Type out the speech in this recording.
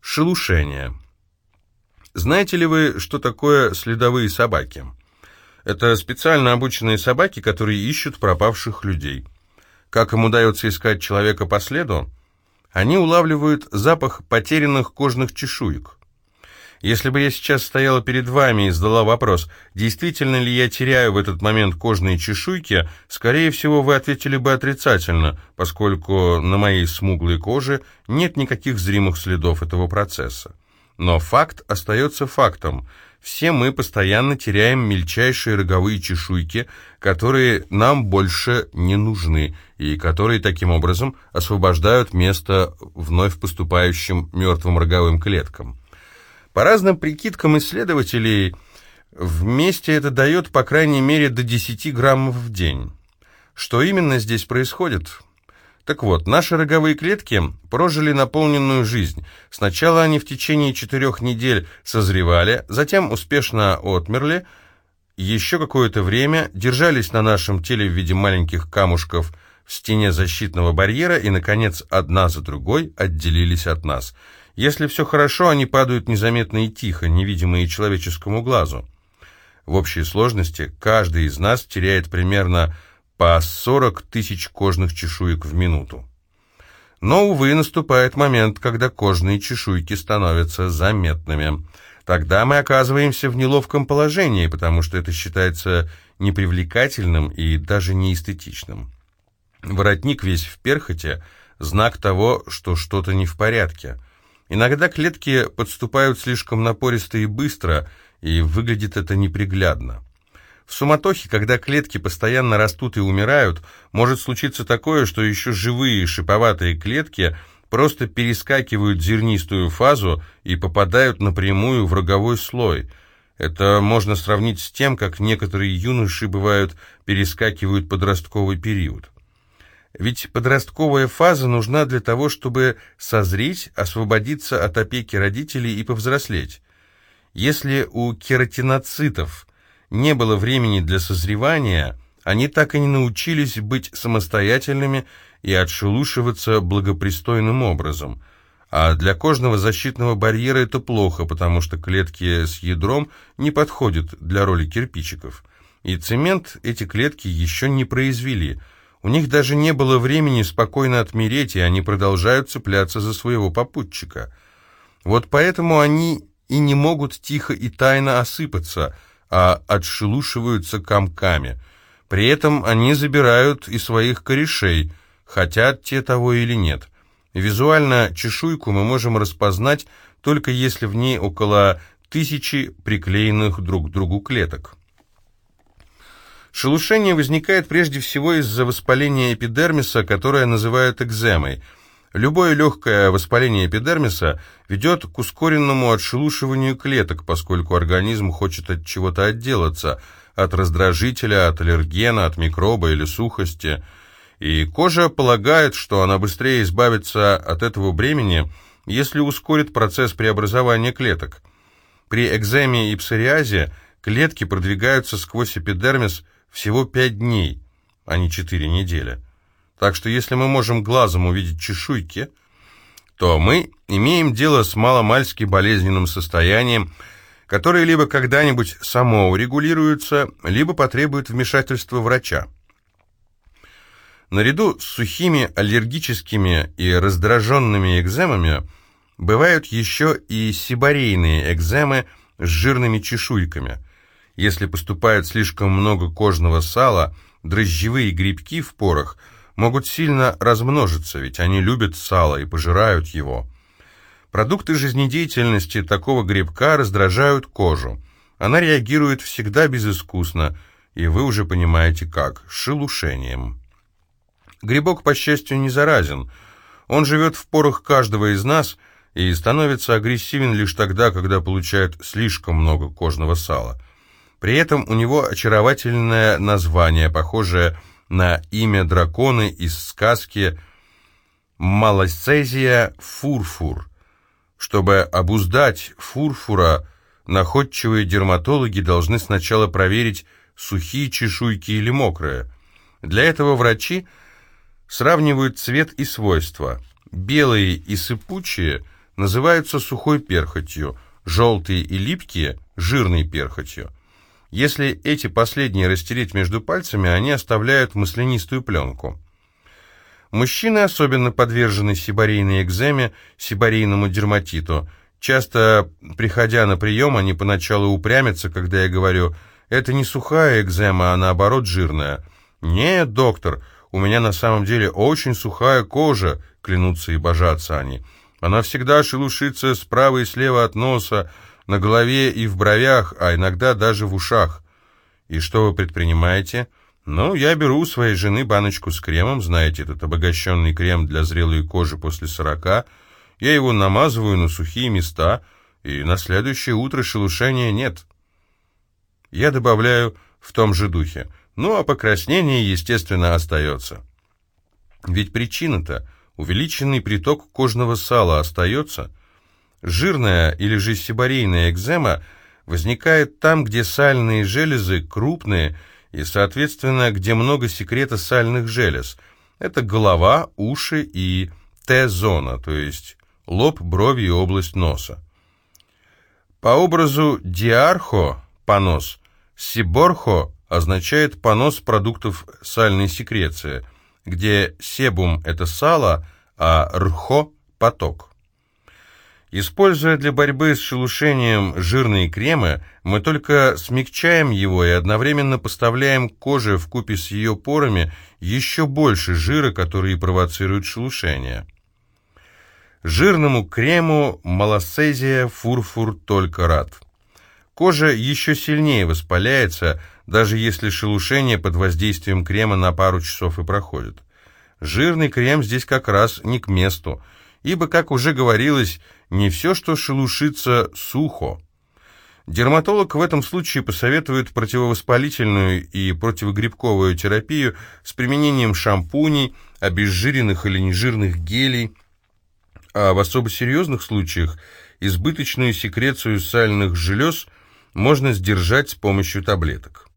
Шелушение. Знаете ли вы, что такое следовые собаки? Это специально обученные собаки, которые ищут пропавших людей. Как им удается искать человека по следу? Они улавливают запах потерянных кожных чешуек. Если бы я сейчас стояла перед вами и задала вопрос, действительно ли я теряю в этот момент кожные чешуйки, скорее всего, вы ответили бы отрицательно, поскольку на моей смуглой коже нет никаких зримых следов этого процесса. Но факт остается фактом. Все мы постоянно теряем мельчайшие роговые чешуйки, которые нам больше не нужны, и которые таким образом освобождают место вновь поступающим мертвым роговым клеткам. По разным прикидкам исследователей, вместе это дает по крайней мере до 10 граммов в день. Что именно здесь происходит? Так вот, наши роговые клетки прожили наполненную жизнь. Сначала они в течение четырех недель созревали, затем успешно отмерли, еще какое-то время держались на нашем теле в виде маленьких камушков в стене защитного барьера и, наконец, одна за другой отделились от нас – если все хорошо, они падают незаметно и тихо, невидимые человеческому глазу. В общей сложности каждый из нас теряет примерно по 40 тысяч кожных чешуек в минуту. Но, увы, наступает момент, когда кожные чешуйки становятся заметными. Тогда мы оказываемся в неловком положении, потому что это считается непривлекательным и даже неэстетичным. Воротник весь в перхоти – знак того, что что-то не в порядке – Иногда клетки подступают слишком напористо и быстро, и выглядит это неприглядно. В суматохе, когда клетки постоянно растут и умирают, может случиться такое, что еще живые шиповатые клетки просто перескакивают зернистую фазу и попадают напрямую в роговой слой. Это можно сравнить с тем, как некоторые юноши, бывают, перескакивают подростковый период. Ведь подростковая фаза нужна для того, чтобы созреть, освободиться от опеки родителей и повзрослеть. Если у кератиноцитов не было времени для созревания, они так и не научились быть самостоятельными и отшелушиваться благопристойным образом. А для кожного защитного барьера это плохо, потому что клетки с ядром не подходят для роли кирпичиков. И цемент эти клетки еще не произвели – у них даже не было времени спокойно отмереть, и они продолжают цепляться за своего попутчика. Вот поэтому они и не могут тихо и тайно осыпаться, а отшелушиваются комками. При этом они забирают и своих корешей, хотят те того или нет. Визуально чешуйку мы можем распознать только если в ней около тысячи приклеенных друг к другу клеток. Шелушение возникает прежде всего из-за воспаления эпидермиса, которое называют экземой. Любое легкое воспаление эпидермиса ведет к ускоренному отшелушиванию клеток, поскольку организм хочет от чего-то отделаться, от раздражителя, от аллергена, от микроба или сухости. И кожа полагает, что она быстрее избавится от этого бремени, если ускорит процесс преобразования клеток. При экземе и псориазе клетки продвигаются сквозь эпидермис всего пять дней, а не четыре недели. Так что если мы можем глазом увидеть чешуйки, то мы имеем дело с маломальски болезненным состоянием, которое либо когда-нибудь само урегулируется, либо потребует вмешательства врача. Наряду с сухими аллергическими и раздраженными экземами бывают еще и сибарейные экземы с жирными чешуйками – если поступает слишком много кожного сала, дрожжевые грибки в порах могут сильно размножиться, ведь они любят сало и пожирают его. Продукты жизнедеятельности такого грибка раздражают кожу. Она реагирует всегда безыскусно, и вы уже понимаете как – шелушением. Грибок, по счастью, не заразен. Он живет в порах каждого из нас и становится агрессивен лишь тогда, когда получает слишком много кожного сала – при этом у него очаровательное название, похожее на имя дракона из сказки Малосцезия Фурфур. Чтобы обуздать Фурфура, находчивые дерматологи должны сначала проверить, сухие чешуйки или мокрые. Для этого врачи сравнивают цвет и свойства. Белые и сыпучие называются сухой перхотью, желтые и липкие – жирной перхотью. Если эти последние растереть между пальцами, они оставляют маслянистую пленку. Мужчины особенно подвержены сибарейной экземе, сибарейному дерматиту. Часто, приходя на прием, они поначалу упрямятся, когда я говорю «это не сухая экзема, а наоборот жирная». «Нет, доктор, у меня на самом деле очень сухая кожа», — клянутся и божатся они. «Она всегда шелушится справа и слева от носа, на голове и в бровях, а иногда даже в ушах». «И что вы предпринимаете?» «Ну, я беру у своей жены баночку с кремом, знаете, этот обогащенный крем для зрелой кожи после сорока. Я его намазываю на сухие места, и на следующее утро шелушения нет». Я добавляю в том же духе. Ну, а покраснение, естественно, остается. Ведь причина-то увеличенный приток кожного сала остается. Жирная или же сибарейная экзема возникает там, где сальные железы крупные и, соответственно, где много секрета сальных желез. Это голова, уши и Т-зона, то есть лоб, брови и область носа. По образу диархо – понос, сиборхо означает понос продуктов сальной секреции, где себум – это сало, а рхо – поток. Используя для борьбы с шелушением жирные кремы, мы только смягчаем его и одновременно поставляем коже в купе с ее порами еще больше жира, который провоцирует шелушение. Жирному крему малосезия фурфур только рад. Кожа еще сильнее воспаляется, даже если шелушение под воздействием крема на пару часов и проходит. Жирный крем здесь как раз не к месту, ибо, как уже говорилось, не все, что шелушится, сухо. Дерматолог в этом случае посоветует противовоспалительную и противогрибковую терапию с применением шампуней, обезжиренных или нежирных гелей, а в особо серьезных случаях избыточную секрецию сальных желез можно сдержать с помощью таблеток.